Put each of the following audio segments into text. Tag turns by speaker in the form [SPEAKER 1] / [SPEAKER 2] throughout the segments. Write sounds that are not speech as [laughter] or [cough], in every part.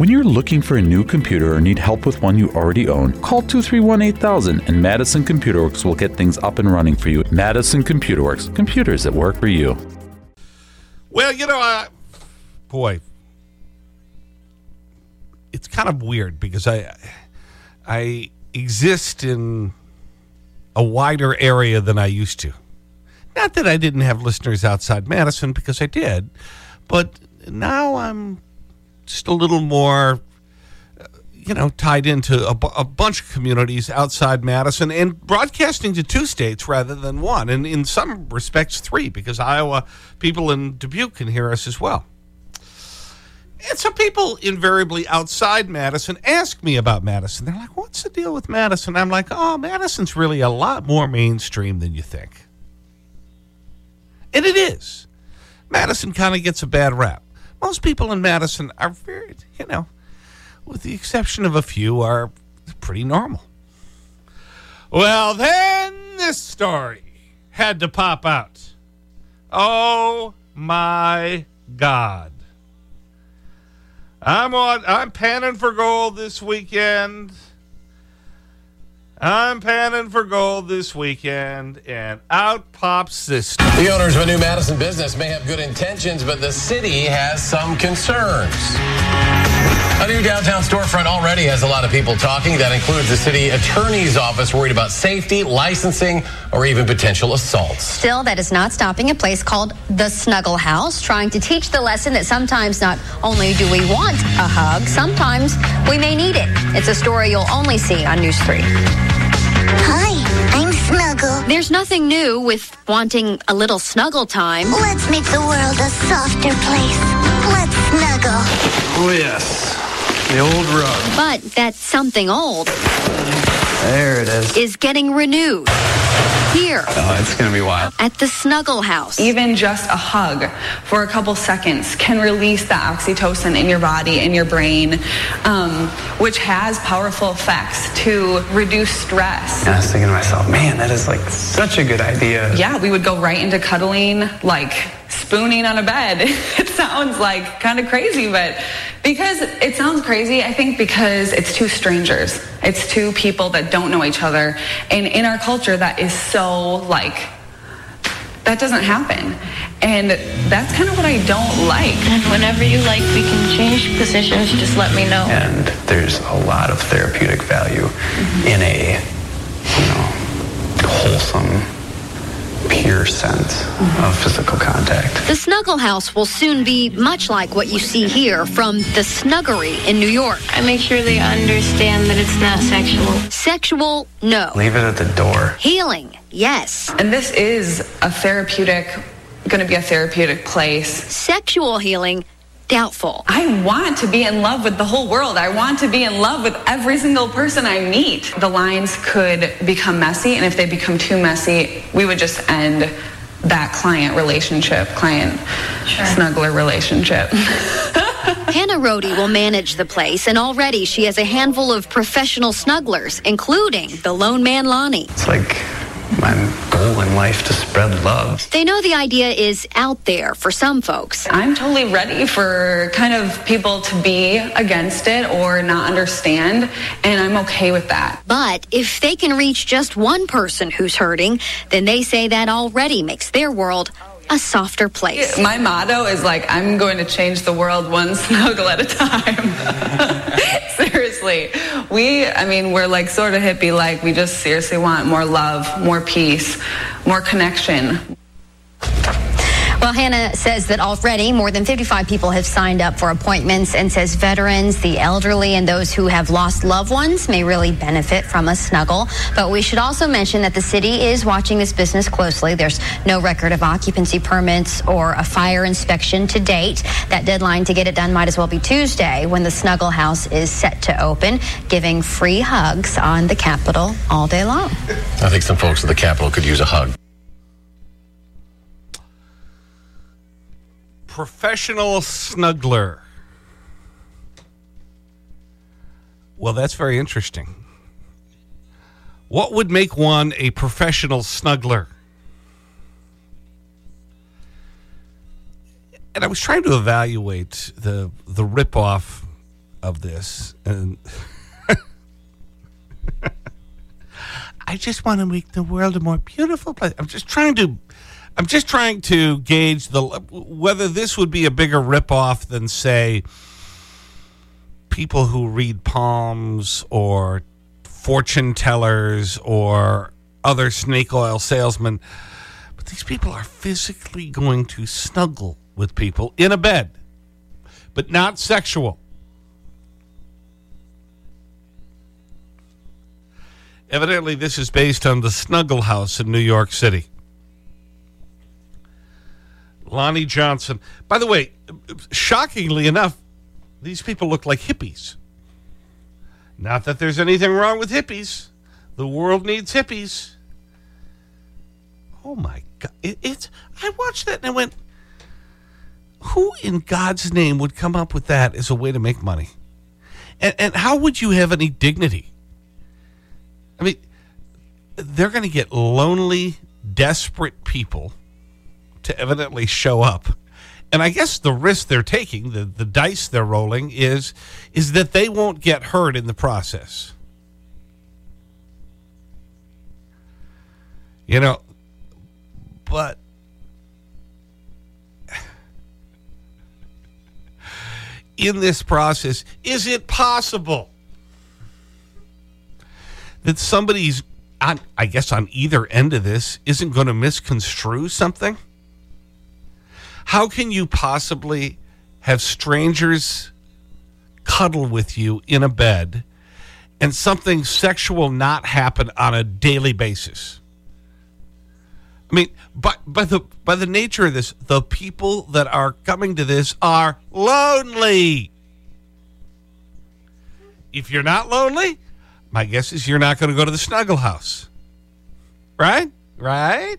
[SPEAKER 1] When you're looking for a new computer or need help with one you already own, call 231 8000 and Madison Computer Works will get things up and running for you. Madison Computer Works, computers that work for you.
[SPEAKER 2] Well, you know, uh, boy, it's kind of weird because I, I exist in a wider area than I used to. Not that I didn't have listeners outside Madison because I did, but now I'm just a little more, uh, you know, tied into a, a bunch of communities outside Madison and broadcasting to two states rather than one. And in some respects, three, because Iowa people in Dubuque can hear us as well. And so people invariably outside Madison ask me about Madison. They're like, what's the deal with Madison? I'm like, oh, Madison's really a lot more mainstream than you think. And it is. Madison kind of gets a bad rap. Most people in Madison are very, you know, with the exception of a few, are pretty normal. Well, then this story had to pop out. Oh my God. I'm on I'm panning for gold this weekend. I'm panning for gold this weekend, and out pops this.
[SPEAKER 3] The owners of a new Madison business may have good intentions, but the city has some concerns. A new downtown storefront already has a lot of people talking. That includes the city attorney's office worried about safety, licensing, or even potential assaults.
[SPEAKER 4] Still, that is not stopping a place called the Snuggle House, trying to teach the lesson that sometimes not only do we want a hug, sometimes we may need it. It's a story you'll only see on News 3.
[SPEAKER 5] Hi, I'm Snuggle.
[SPEAKER 4] There's nothing new with wanting a little snuggle time.
[SPEAKER 5] Let's make the world a softer place. Let's snuggle.
[SPEAKER 6] Oh, yes. The old rug.
[SPEAKER 4] But that something old
[SPEAKER 6] There it is.
[SPEAKER 4] is getting renewed. Here
[SPEAKER 6] Oh, it's going to be wild.
[SPEAKER 4] at the Snuggle House.
[SPEAKER 7] Even just a hug for a couple seconds can release the oxytocin in your body and your brain, um, which has powerful effects to reduce stress.
[SPEAKER 6] And I was thinking to myself, man, that is like such a good idea.
[SPEAKER 7] Yeah, we would go right into cuddling, like spooning on a bed. [laughs] It sounds like kind of crazy, but because it sounds crazy, I think because it's two strangers. It's two people that don't know each other. And in our culture, that is so like, that doesn't happen. And that's kind of what I don't like.
[SPEAKER 8] And whenever you like, we can change positions. Just let me know.
[SPEAKER 6] And there's a lot of therapeutic value in a, you know, wholesome, pure sense of physical contact.
[SPEAKER 4] The Snuggle House will soon be much like what you see here from the Snuggery in New York.
[SPEAKER 8] I make sure they understand that it's not sexual.
[SPEAKER 4] Sexual, no.
[SPEAKER 6] Leave it at the door.
[SPEAKER 4] Healing, yes.
[SPEAKER 7] And this is a therapeutic, going to be a therapeutic place.
[SPEAKER 4] Sexual healing, doubtful.
[SPEAKER 7] I want to be in love with the whole world. I want to be in love with every single person I meet. The lines could become messy, and if they become too messy, we would just end that client relationship, client snuggler relationship. [laughs]
[SPEAKER 4] Hannah Rohde will manage the place, and already she has a handful of professional snugglers, including the lone man Lonnie.
[SPEAKER 6] It's like my goal in life to spread love.
[SPEAKER 4] They know the idea is out there for some folks.
[SPEAKER 7] I'm totally ready for kind of people to be against it or not understand, and I'm okay with that.
[SPEAKER 4] But if they can reach just one person who's hurting, then they say that already makes their world a softer place.
[SPEAKER 7] My motto is like, I'm going to change the world one [laughs] snuggle at a time. [laughs] seriously. We, I mean, we're like sort of hippie like. We just seriously want more love, more peace, more connection.
[SPEAKER 4] Well, Hannah says that already more than 55 people have signed up for appointments and says veterans, the elderly, and those who have lost loved ones may really benefit from a snuggle. But we should also mention that the city is watching this business closely. There's no record of occupancy permits or a fire inspection to date. That deadline to get it done might as well be Tuesday when the Snuggle House is set to open, giving free hugs on the Capitol all day long.
[SPEAKER 3] I think some folks at the Capitol could use a hug.
[SPEAKER 2] Professional snuggler. Well, that's very interesting. What would make one a professional snuggler? And I was trying to evaluate the, the ripoff of this. And [laughs] I just want to make the world a more beautiful place. I'm just trying to, I'm just trying to gauge the, whether this would be a bigger ripoff than, say, people who read palms or fortune tellers or other snake oil salesmen. But these people are physically going to snuggle with people in a bed, but not sexual. Evidently, this is based on the Snuggle House in New York City. Lonnie Johnson. By the way, shockingly enough, these people look like hippies. Not that there's anything wrong with hippies. The world needs hippies. Oh my God. It, it's, I watched that and I went, who in God's name would come up with that as a way to make money? And, and how would you have any dignity? I mean, they're going to get lonely, desperate people to evidently show up. And I guess the risk they're taking, the, the dice they're rolling, is, is that they won't get hurt in the process. You know, but in this process, is it possible that somebody's, on, I guess, on either end of this isn't going to misconstrue something? How can you possibly have strangers cuddle with you in a bed and something sexual not happen on a daily basis? I mean, by, by, the, by the nature of this, the people that are coming to this are lonely. If you're not lonely, my guess is you're not going to go to the snuggle house. Right? Right?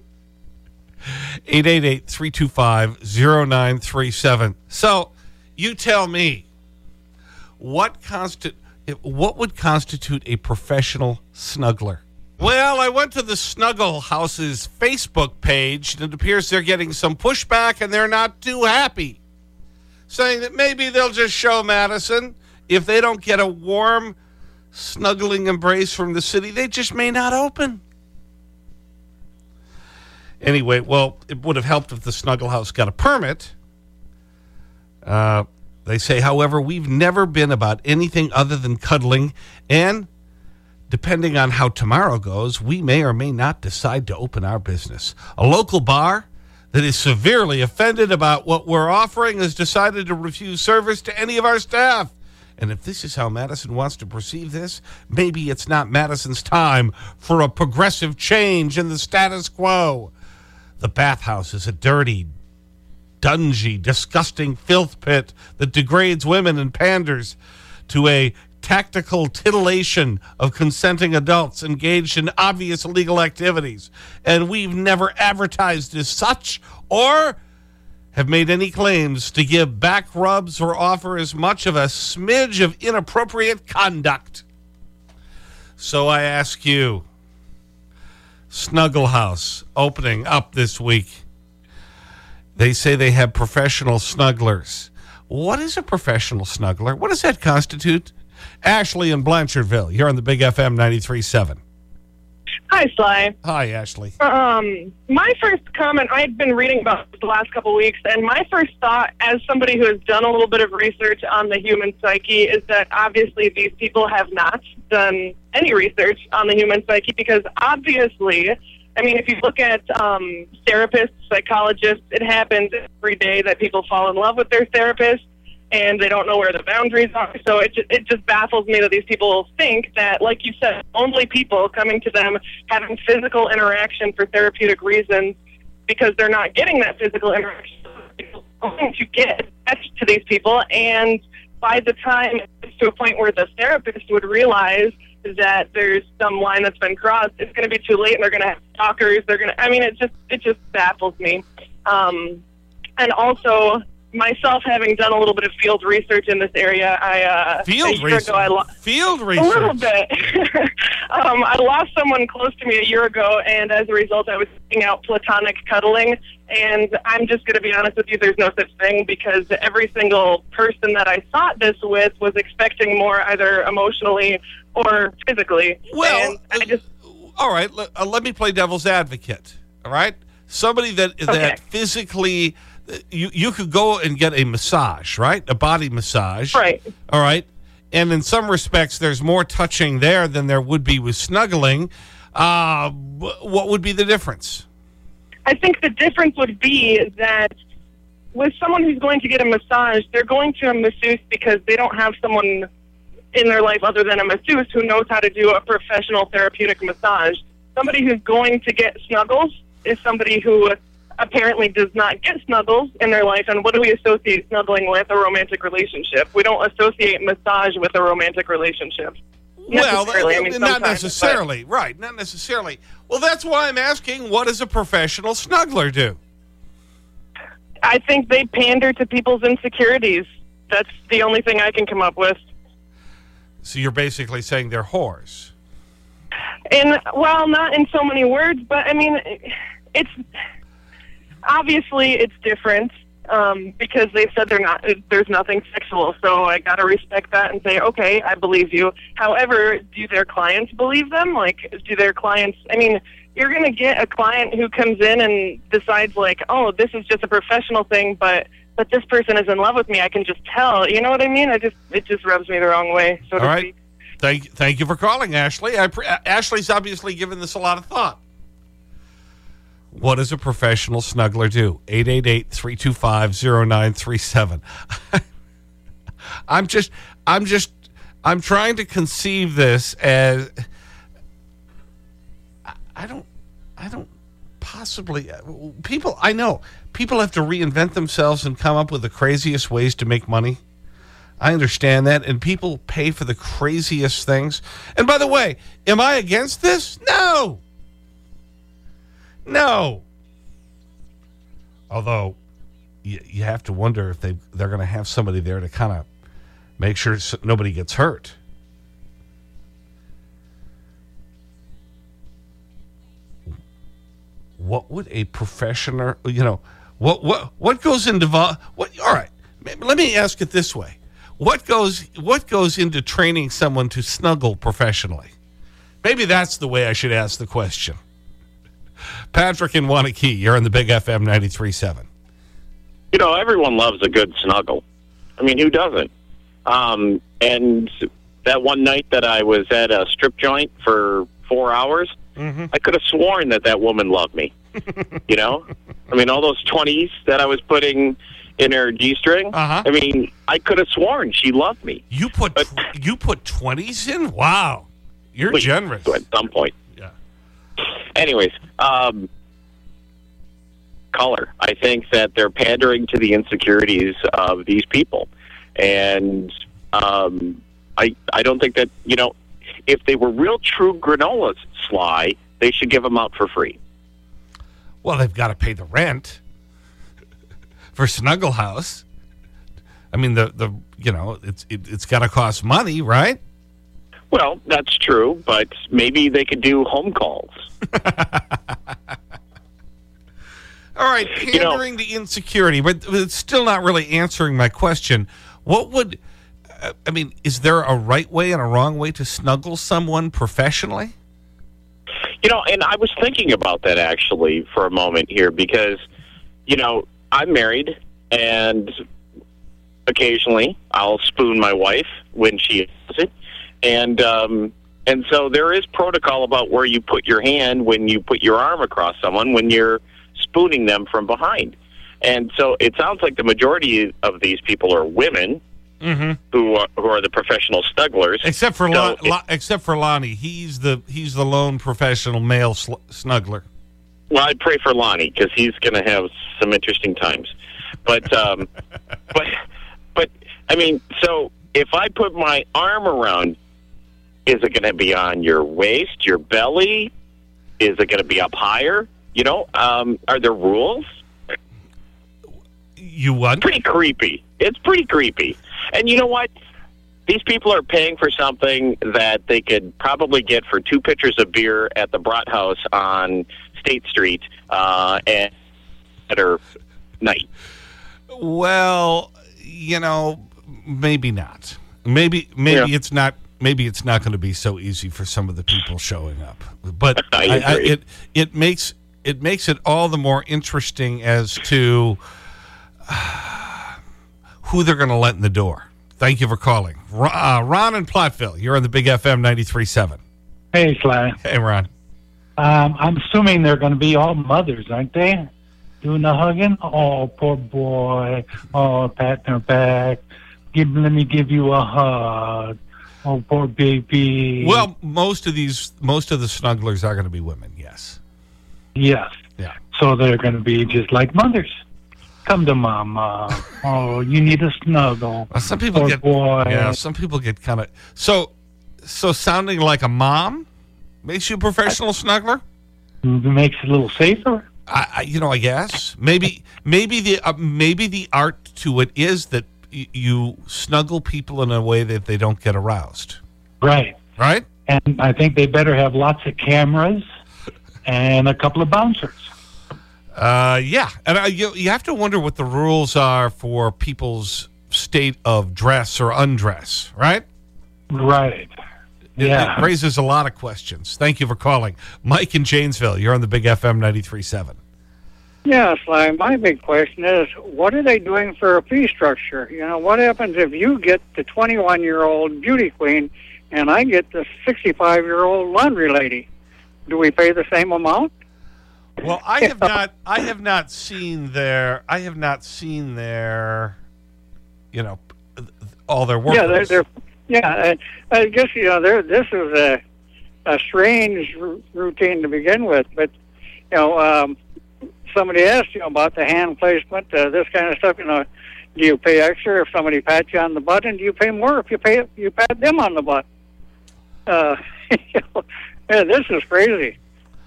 [SPEAKER 2] 888-325-0937. So, you tell me, what, consti what would constitute a professional snuggler? Well, I went to the Snuggle House's Facebook page, and it appears they're getting some pushback, and they're not too happy. Saying that maybe they'll just show Madison. If they don't get a warm, snuggling embrace from the city, they just may not open. Anyway, well, it would have helped if the Snuggle House got a permit. Uh, they say, however, we've never been about anything other than cuddling, and depending on how tomorrow goes, we may or may not decide to open our business. A local bar that is severely offended about what we're offering has decided to refuse service to any of our staff. And if this is how Madison wants to perceive this, maybe it's not Madison's time for a progressive change in the status quo. The bathhouse is a dirty, dungy, disgusting filth pit that degrades women and panders to a tactical titillation of consenting adults engaged in obvious illegal activities. And we've never advertised as such or have made any claims to give back rubs or offer as much of a smidge of inappropriate conduct. So I ask you, Snuggle House opening up this week. They say they have professional snugglers. What is a professional snuggler? What does that constitute? Ashley in Blanchardville. You're on the Big FM 93.7.
[SPEAKER 9] Hi, Sly.
[SPEAKER 2] Hi, Ashley.
[SPEAKER 9] Um, my first comment, I've been reading about the last couple weeks, and my first thought, as somebody who has done a little bit of research on the human psyche, is that obviously these people have not done any research on the human psyche because obviously, I mean, if you look at um, therapists, psychologists, it happens every day that people fall in love with their therapist and they don't know where the boundaries are. So it just, it just baffles me that these people think that, like you said, only people coming to them having physical interaction for therapeutic reasons because they're not getting that physical interaction. To get attached to these people, and by the time it's to a point where the therapist would realize that there's some line that's been crossed, it's going to be too late, and they're going to have stalkers. They're going to. I mean, it just it just baffles me. Um, and also, myself having done a little bit of field research in this area, I uh, a
[SPEAKER 2] Field
[SPEAKER 9] year
[SPEAKER 2] research.
[SPEAKER 9] ago, I lo-
[SPEAKER 2] Field
[SPEAKER 9] a little
[SPEAKER 2] research.
[SPEAKER 9] bit. [laughs] um, I lost someone close to me a year ago, and as a result, I was seeking out platonic cuddling. And I'm just going to be honest with you, there's no such thing because every single person that I sought this with was expecting more, either emotionally or physically.
[SPEAKER 2] Well,
[SPEAKER 9] I just
[SPEAKER 2] all right, let, uh, let me play devil's advocate. All right? Somebody that, that physically, you, you could go and get a massage, right? A body massage.
[SPEAKER 9] Right.
[SPEAKER 2] All right. And in some respects, there's more touching there than there would be with snuggling. Uh, what would be the difference?
[SPEAKER 9] I think the difference would be that with someone who's going to get a massage, they're going to a masseuse because they don't have someone in their life other than a masseuse who knows how to do a professional therapeutic massage. Somebody who's going to get snuggles is somebody who apparently does not get snuggles in their life. And what do we associate snuggling with? A romantic relationship. We don't associate massage with a romantic relationship.
[SPEAKER 2] Well,
[SPEAKER 9] Necessarily. I eh, mean, eh,
[SPEAKER 2] not
[SPEAKER 9] sometimes, but-
[SPEAKER 2] necessarily. Right. Not necessarily. Well, that's why I'm asking what does a professional snuggler do?
[SPEAKER 9] I think they pander to people's insecurities. That's the only thing I can come up with.
[SPEAKER 2] So you're basically saying they're whores.
[SPEAKER 9] And well, not in so many words, but I mean, it's obviously it's different um, because they said they're not. There's nothing sexual, so I gotta respect that and say, okay, I believe you. However, do their clients believe them? Like, do their clients? I mean, you're gonna get a client who comes in and decides, like, oh, this is just a professional thing, but. But this person is in love with me. I can just tell. You know what I mean? I just it just rubs me the wrong way. So
[SPEAKER 2] All
[SPEAKER 9] to
[SPEAKER 2] right.
[SPEAKER 9] speak.
[SPEAKER 2] Thank, thank you for calling, Ashley. I Ashley's obviously given this a lot of thought. What does a professional snuggler do? 888-325-0937. [laughs] I'm just, I'm just, I'm trying to conceive this as, I- I don't, I don't possibly, uh, people, I know, people have to reinvent themselves and come up with the craziest ways to make money. I understand that. And people pay for the craziest things. And by the way, am I against this? No. No. Although, you, you have to wonder if they, they're going to have somebody there to kind of make sure nobody gets hurt. What would a professional, you know, what, what, what goes into, what, all right, let me ask it this way. What goes, what goes into training someone to snuggle professionally? Maybe that's the way I should ask the question. Patrick and Waunakee, you're on the Big FM 93.7.
[SPEAKER 10] you know, everyone loves a good snuggle. I mean, who doesn't? Um, and that one night that I was at a strip joint for four hours, I could have sworn that that woman loved me. [laughs] you know, I mean, all those twenties that I was putting in her g string.
[SPEAKER 2] Uh-huh.
[SPEAKER 10] I mean, I could have sworn she loved me.
[SPEAKER 2] You put you put twenties in? Wow, you're
[SPEAKER 10] Wait,
[SPEAKER 2] generous.
[SPEAKER 10] At some point.
[SPEAKER 2] Yeah.
[SPEAKER 10] Anyways, um, color. I think that they're pandering to the insecurities of these people, and um, I I don't think that you know if they were real true granolas, Sly, they should give them out for free.
[SPEAKER 2] Well, they've got to pay the rent [laughs] for Snuggle House. I mean, the the you know it's it, it's got to cost money, right?
[SPEAKER 10] Well, that's true, but maybe they could do home calls. [laughs]
[SPEAKER 2] All right, pandering to insecurity, but it's still not really answering my question. What would, I mean, is there a right way and a wrong way to snuggle someone professionally?
[SPEAKER 10] You know, and I was thinking about that actually for a moment here because, you know, I'm married and occasionally I'll spoon my wife when she does it. And, um, and so there is protocol about where you put your hand when you put your arm across someone when you're spooning them from behind. And so it sounds like the majority of these people are women
[SPEAKER 2] Mm-hmm.
[SPEAKER 10] who are, who are the professional snugglers.
[SPEAKER 2] Except for
[SPEAKER 10] So
[SPEAKER 2] Lon,
[SPEAKER 10] it-
[SPEAKER 2] Lon- except for Lonnie, he's the he's the lone professional male snuggler.
[SPEAKER 10] Well, I pray for Lonnie because he's going to have some interesting times. But, um, [laughs] but, but I mean, so if I put my arm around, is it going to be on your waist, your belly? Is it going to be up higher? You know, um, are there rules?
[SPEAKER 2] You what?
[SPEAKER 10] Pretty creepy. It's pretty creepy. And you know what? These people are paying for something that they could probably get for two pitchers of beer at the Brat House on State Street uh, and better night.
[SPEAKER 2] Well, you know, maybe not. Maybe maybe
[SPEAKER 10] Yeah.
[SPEAKER 2] it's not. Maybe it's not going to be so easy for some of the people showing up. But [laughs]
[SPEAKER 10] I agree.
[SPEAKER 2] it it makes it makes it all the more interesting as to who they're going to let in the door. Thank you for calling, Ron, uh, Ron in Platteville. You're on the Big FM 93.7.
[SPEAKER 11] Hey, Sly.
[SPEAKER 2] Hey, Ron.
[SPEAKER 11] Um, I'm assuming they're going to be all mothers, aren't they? Doing the hugging? Oh, poor boy. Oh, patting her back. Give, let me give you a hug. Oh, poor baby.
[SPEAKER 2] Well, most of these, most of the snugglers are going to be women. Yes.
[SPEAKER 11] yes.
[SPEAKER 2] Yeah.
[SPEAKER 11] So they're going to be just like mothers. Come to mama. oh, you need a snuggle.
[SPEAKER 2] Well, some people
[SPEAKER 11] Poor
[SPEAKER 2] get
[SPEAKER 11] boy.
[SPEAKER 2] yeah. Some people get kind of so so sounding like a mom makes you a professional snuggler.
[SPEAKER 11] Makes it a little safer.
[SPEAKER 2] I, I you know I guess maybe maybe the uh, maybe the art to it is that you snuggle people in a way that they don't get aroused.
[SPEAKER 11] Right.
[SPEAKER 2] Right.
[SPEAKER 11] And I think they better have lots of cameras and a couple of bouncers.
[SPEAKER 2] Uh, yeah, and I, you you have to wonder what the rules are for people's state of dress or undress, right?
[SPEAKER 11] Right.
[SPEAKER 2] It,
[SPEAKER 11] Yeah.
[SPEAKER 2] it raises a lot of questions. Thank you for calling, Mike in Janesville. You're on the Big FM 93.7.
[SPEAKER 12] Yeah, Sly, my big question is what are they doing for a fee structure? You know, what happens if you get the 21 year old beauty queen and I get the 65 year old laundry lady? Do we pay the same amount?
[SPEAKER 2] Well, I have not. I have not seen their. I have not seen their. You know, all their work.
[SPEAKER 12] Yeah, they're, they're yeah. I, I guess you know they're, this is a a strange routine to begin with, but you know, um, somebody asked you about the hand placement, uh, this kind of stuff. You know, do you pay extra if somebody pats you on the butt, and do you pay more if you pay you pat them on the butt? Uh, [laughs] you know, yeah, this is crazy.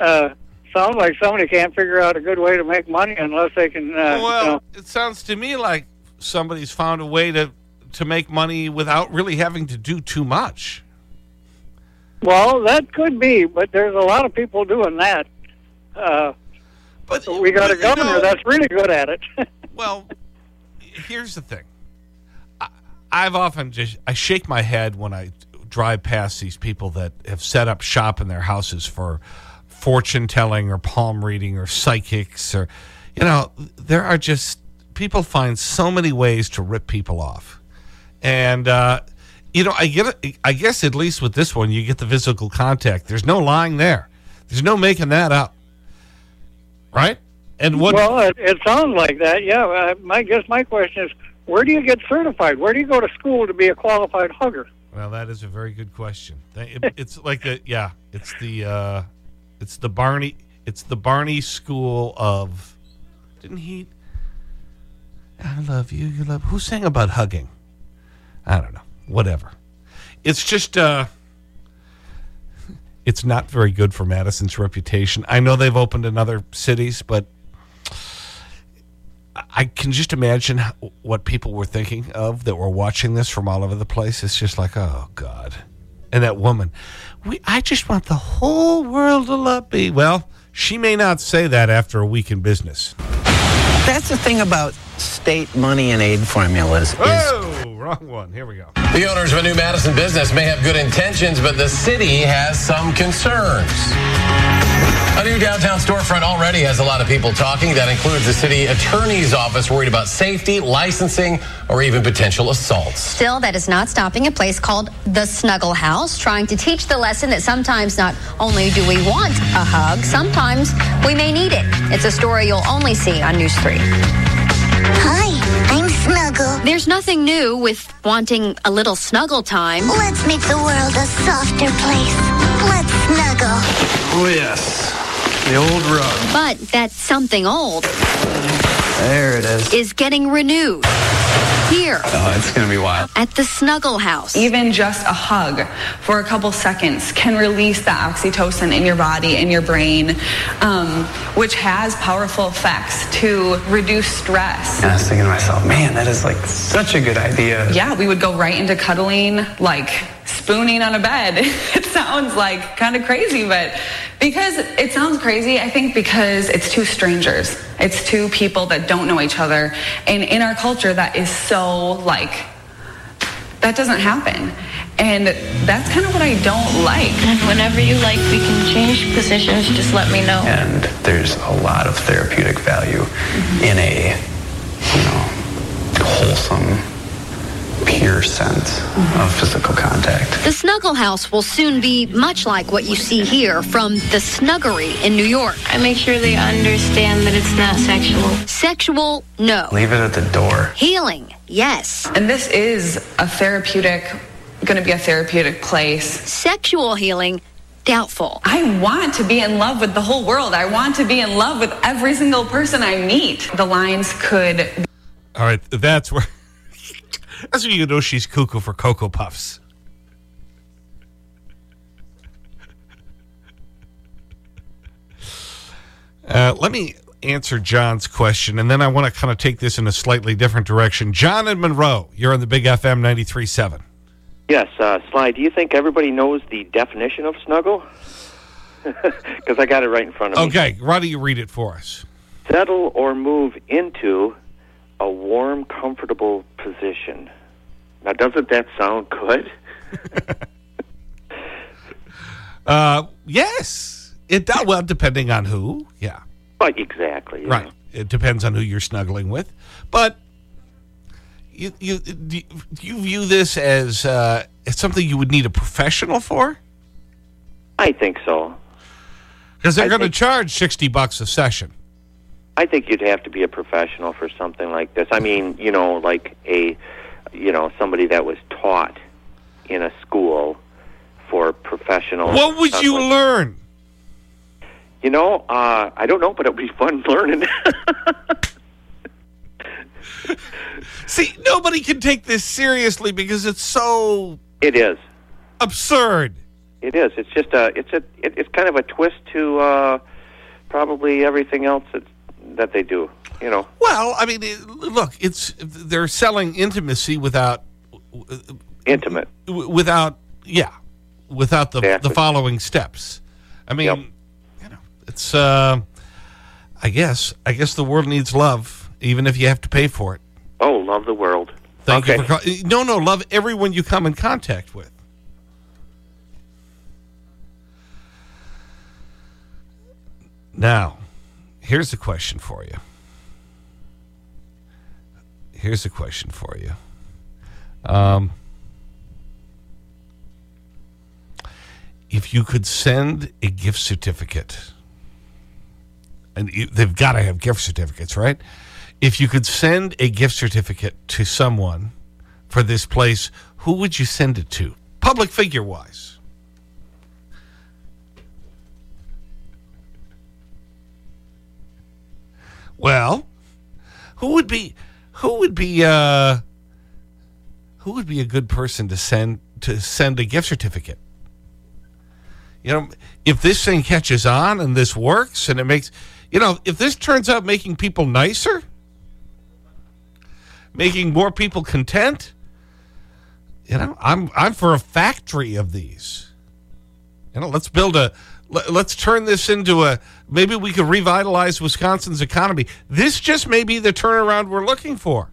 [SPEAKER 12] Uh, sounds like somebody can't figure out a good way to make money unless they can. Uh,
[SPEAKER 2] well,
[SPEAKER 12] you know,
[SPEAKER 2] it sounds to me like somebody's found a way to to make money without really having to do too much.
[SPEAKER 12] Well, that could be, but there's a lot of people doing that. Uh,
[SPEAKER 2] but
[SPEAKER 12] we got a
[SPEAKER 2] but, you
[SPEAKER 12] governor
[SPEAKER 2] know-
[SPEAKER 12] that's really good at it. [laughs]
[SPEAKER 2] Well, here's the thing. I, I've often just I shake my head when I drive past these people that have set up shop in their houses for fortune telling or palm reading or psychics or you know there are just people find so many ways to rip people off and uh, you know I get it, I guess at least with this one you get the physical contact there's no lying there there's no making that up right and what
[SPEAKER 12] well, it, it sounds like that. Yeah. Uh, my guess my question is, where do you get certified? Where do you go to school to be a qualified hugger?
[SPEAKER 2] Well, that is a very good question. It- [laughs] it's like the yeah, it's the uh, it's the Barney it's the Barney school of didn't he? I love you. You love who sang about hugging? I don't know. Whatever. It's just uh, it's not very good for Madison's reputation. I know they've opened in other cities, but I can just imagine what people were thinking of that were watching this from all over the place. It's just like, oh, God. And that woman, we, I just want the whole world to love me. Well, she may not say that after a week in business.
[SPEAKER 13] That's the thing about state money and aid formulas is
[SPEAKER 2] Oh, wrong one. Here we go.
[SPEAKER 3] The owners of a new Madison business may have good intentions, but the city has some concerns. A new downtown storefront already has a lot of people talking. That includes the city attorney's office worried about safety, licensing, or even potential assaults.
[SPEAKER 4] Still, that is not stopping a place called the Snuggle House, trying to teach the lesson that sometimes not only do we want a hug, sometimes we may need it. It's a story you'll only see on News 3.
[SPEAKER 5] Hi, I'm Snuggle.
[SPEAKER 4] There's nothing new with wanting a little snuggle time.
[SPEAKER 5] Let's make the world a softer place. Let's snuggle.
[SPEAKER 6] Oh, yes. The old rug.
[SPEAKER 4] But that something old
[SPEAKER 6] There it is.
[SPEAKER 4] is getting renewed. Here.
[SPEAKER 6] Oh, it's going to be wild.
[SPEAKER 4] At the Snuggle House.
[SPEAKER 7] Even just a hug for a couple seconds can release the oxytocin in your body and your brain, um, which has powerful effects to reduce stress.
[SPEAKER 6] And I was thinking to myself, man, that is like such a good idea.
[SPEAKER 7] Yeah, we would go right into cuddling, like spooning on a bed. [laughs] It sounds like kind of crazy, but because it sounds crazy, I think because it's two strangers. It's two people that don't know each other. And in our culture, that is so like, that doesn't happen. And that's kind of what I don't like.
[SPEAKER 8] And whenever you like, we can change positions. Just let me know.
[SPEAKER 6] And there's a lot of therapeutic value in a, you know, wholesome, pure sense of physical contact.
[SPEAKER 4] The Snuggle House will soon be much like what you see here from the Snuggery in New York.
[SPEAKER 8] I make sure they understand that it's not sexual.
[SPEAKER 4] Sexual, no.
[SPEAKER 6] Leave it at the door.
[SPEAKER 4] Healing, yes.
[SPEAKER 7] And this is a therapeutic, going to be a therapeutic place.
[SPEAKER 4] Sexual healing, doubtful.
[SPEAKER 7] I want to be in love with the whole world. I want to be in love with every single person I meet. The lines could.
[SPEAKER 2] All right, that's where. That's where you know she's cuckoo for Cocoa Puffs. Uh, let me answer John's question, and then I want to kind of take this in a slightly different direction. John and Monroe, you're on the Big FM 93.7.
[SPEAKER 14] Yes, uh, Sly, do you think everybody knows the definition of snuggle? [laughs] Because I got it right in front of me.
[SPEAKER 2] Okay, don't you read it for us?
[SPEAKER 14] Settle or move into a warm, comfortable position. Now, doesn't that sound good? [laughs]
[SPEAKER 2] Uh, yes, it does. Well, depending on who, yeah.
[SPEAKER 14] But exactly.
[SPEAKER 2] Right. It depends on who you're snuggling with. But you, you, do you view this as, uh, as something you would need a professional for?
[SPEAKER 14] I think so.
[SPEAKER 2] Because they're going to charge 60 bucks a session.
[SPEAKER 14] I think you'd have to be a professional for something like this. I mean, you know, like a, you know, somebody that was taught in a school for professional.
[SPEAKER 2] What would you learn?
[SPEAKER 14] You know, uh, I don't know, but it would be fun [laughs] learning.
[SPEAKER 2] See, nobody can take this seriously because it's so
[SPEAKER 14] it is.
[SPEAKER 2] absurd.
[SPEAKER 14] It is. It's just a. It's a. It, it's kind of a twist to uh, probably everything else that that they do. You know.
[SPEAKER 2] Well, I mean, look, it's they're selling intimacy without
[SPEAKER 14] intimate,
[SPEAKER 2] without yeah, without the the following steps. I mean, you know, it's uh, I guess I guess the world needs love, even if you have to pay for it.
[SPEAKER 14] Oh, love the world.
[SPEAKER 2] Thank
[SPEAKER 14] okay.
[SPEAKER 2] you for call- no, no, love everyone you come in contact with. Now, here's a question for you. Here's a question for you. Um, if you could send a gift certificate, and you, they've got to have gift certificates, right? If you could send a gift certificate to someone for this place, who would you send it to? Public figure wise. Well, who would be, who would be, uh, who would be a good person to send, to send a gift certificate? You know, if this thing catches on and this works and it makes, you know, if this turns out making people nicer, making more people content, you know, I'm, I'm for a factory of these. You know, let's build a, let's turn this into a, maybe we could revitalize Wisconsin's economy. This just may be the turnaround we're looking for.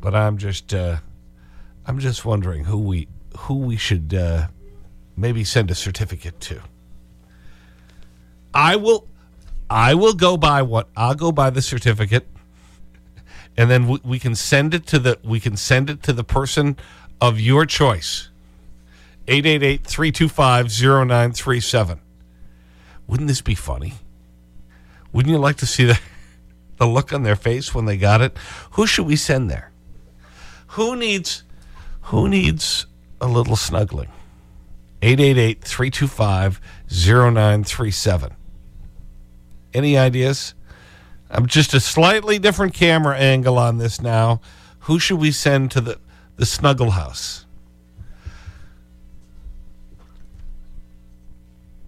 [SPEAKER 2] But I'm just, uh, I'm just wondering who we, who we should uh, maybe send a certificate to. I will, I will go by what, I'll go by the certificate and then we, we can send it to the, we can send it to the person of your choice. 888-325-0937. Wouldn't this be funny? Wouldn't you like to see the, [laughs] the look on their face when they got it? Who should we send there? Who needs, who needs a little snuggling? 888-325-0937. Any ideas? I'm just a slightly different camera angle on this now. Who should we send to the, the snuggle house?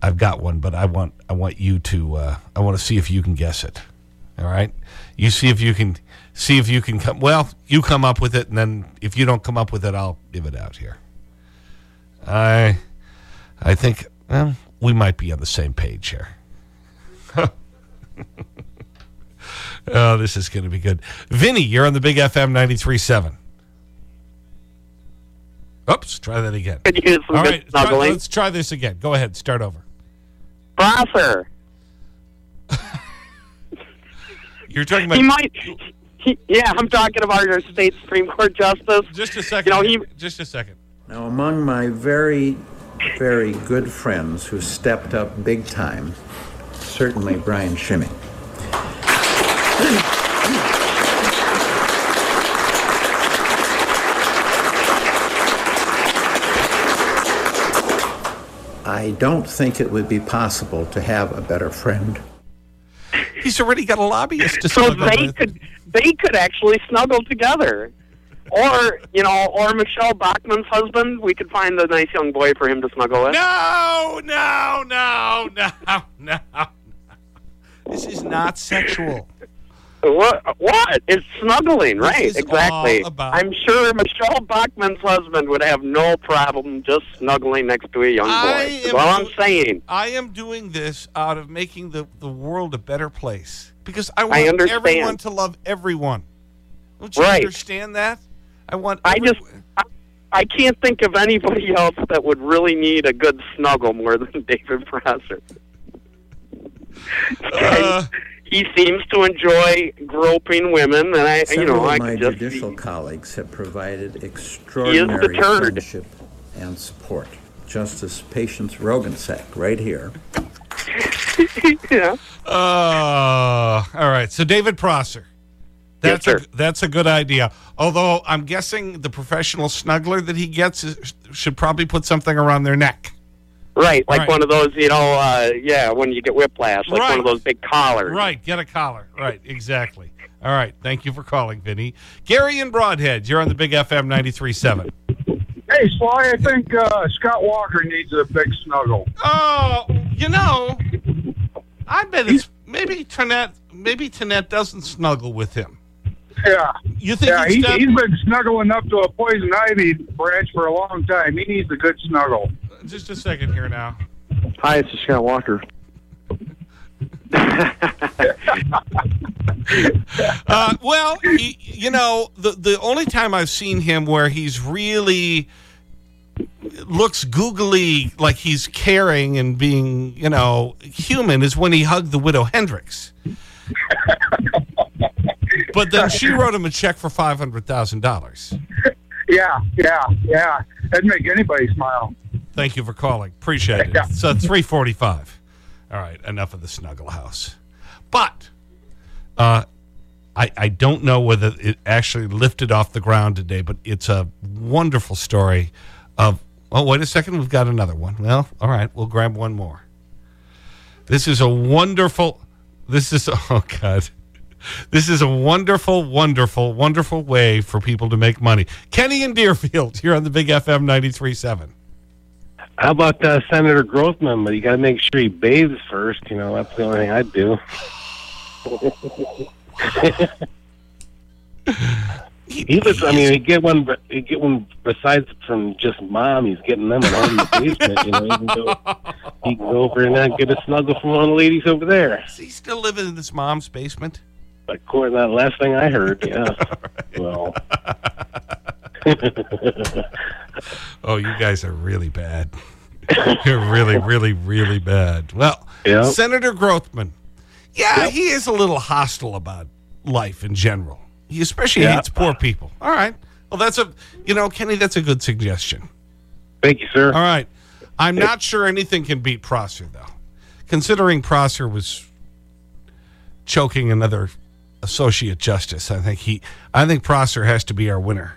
[SPEAKER 2] I've got one, but I want, I want you to, uh, I want to see if you can guess it. All right? You see if you can, see if you can come, well, you come up with it, and then if you don't come up with it, I'll give it out here. I, I think, well, we might be on the same page here. [laughs] oh, this is going to be good. Vinny, you're on the Big FM 93.7. Oops, try that again.
[SPEAKER 15] Could you use some
[SPEAKER 2] All right, try, let's try this again. Go ahead, start over.
[SPEAKER 15] Prosser.
[SPEAKER 2] You're talking about.
[SPEAKER 15] He might. He, yeah, I'm talking about our state Supreme Court justice.
[SPEAKER 2] Just a second.
[SPEAKER 15] You know, he,
[SPEAKER 2] Just a second.
[SPEAKER 16] Now, among my very, very good friends who stepped up big time, certainly Brian Schimming. I don't think it would be possible to have a better friend.
[SPEAKER 2] He's already got a lobbyist to
[SPEAKER 15] so
[SPEAKER 2] snuggle
[SPEAKER 15] they
[SPEAKER 2] with.
[SPEAKER 15] could they could actually snuggle together. Or, you know, or Michele Bachmann's husband, we could find a nice young boy for him to snuggle with.
[SPEAKER 2] No, no, no, no, [laughs] no. This is not sexual.
[SPEAKER 15] What? What? It's snuggling,
[SPEAKER 2] This
[SPEAKER 15] right? exactly. I'm sure Michele Bachmann's husband would have no problem just snuggling next to a young boy.
[SPEAKER 2] I
[SPEAKER 15] That's
[SPEAKER 2] am
[SPEAKER 15] all I'm saying.
[SPEAKER 2] I am doing this out of making the, the world a better place. Because I
[SPEAKER 15] I
[SPEAKER 2] want
[SPEAKER 15] understand.
[SPEAKER 2] everyone to love everyone. Don't you
[SPEAKER 15] Right.
[SPEAKER 2] understand that? I want
[SPEAKER 15] I just, I, I can't think of anybody [laughs] else that would really need a good snuggle more than [laughs] David Prosser.
[SPEAKER 2] Uh,
[SPEAKER 15] he seems to enjoy groping women, and I, you know, I
[SPEAKER 16] of my
[SPEAKER 15] just
[SPEAKER 16] judicial colleagues have provided extraordinary friendship and support. Justice Patience Roggensack, right here. [laughs]
[SPEAKER 15] yeah.
[SPEAKER 2] Uh, all right. So David Prosser. That's,
[SPEAKER 15] Yes,
[SPEAKER 2] a, that's a good idea. Although I'm guessing the professional snuggler that he gets is, should probably put something around their neck.
[SPEAKER 15] Right, like
[SPEAKER 2] Right.
[SPEAKER 15] one of those, you know, uh, yeah, when you get whiplash, like
[SPEAKER 2] Right.
[SPEAKER 15] one of those big collars.
[SPEAKER 2] Right. Get a collar. Right. Exactly. All right. Thank you for calling, Vinny. Gary and Brodhead, you're on the Big FM 93.7.
[SPEAKER 17] Hey, Sly, I think uh, Scott Walker needs a big snuggle.
[SPEAKER 2] Oh, you know, I bet it's maybe Tonette, maybe Tonette doesn't snuggle with him.
[SPEAKER 17] Yeah.
[SPEAKER 2] You think
[SPEAKER 17] yeah,
[SPEAKER 2] he's
[SPEAKER 17] he, he's been snuggling up to a poison ivy branch for a long time. He needs a good snuggle.
[SPEAKER 2] Just a second here now.
[SPEAKER 18] Hi, it's Scott Walker. [laughs]
[SPEAKER 2] Uh, well, he, you know, the the only time I've seen him where he's really looks googly like he's caring and being, you know, human is when he hugged the widow Hendricks. but then she wrote him a check for $500,000.
[SPEAKER 17] Yeah, yeah, yeah. That'd make anybody smile.
[SPEAKER 2] Thank you for calling. Appreciate it.
[SPEAKER 17] Yeah.
[SPEAKER 2] So 345. All right, enough of the snuggle house. But uh, I, I don't know whether it actually lifted off the ground today, but it's a wonderful story of, oh, wait a second, we've got another one. Well, all right, we'll grab one more. This is a wonderful, this is, [laughs] oh, God. This is a wonderful, wonderful, wonderful way for people to make money. Kenny and Deerfield here on the Big FM 93.7.
[SPEAKER 19] How about uh, Senator Grothman? But you got to make sure he bathes first. You know, that's the only thing I'd do. [laughs] he looks. I mean, he get one. He get one besides from just mom. He's getting them in in the basement. You know, he can go. He can go over and uh, get a snuggle from one of the ladies over there.
[SPEAKER 2] Is he still living in his mom's basement?
[SPEAKER 19] According to that last thing I heard, yeah. [laughs] Well. [laughs]
[SPEAKER 2] Oh, you guys are really bad. [laughs] You're really, really, really bad. Well,
[SPEAKER 19] Yep.
[SPEAKER 2] Senator Grothman, yeah, he is a little hostile about life in general. He especially
[SPEAKER 19] Yeah.
[SPEAKER 2] hates poor people. All right. Well, that's a, you know, Kenny, that's a good suggestion.
[SPEAKER 19] Thank you, sir.
[SPEAKER 2] All right. I'm not sure anything can beat Prosser, though. Considering Prosser was choking another associate justice, I think he, I think Prosser has to be our winner.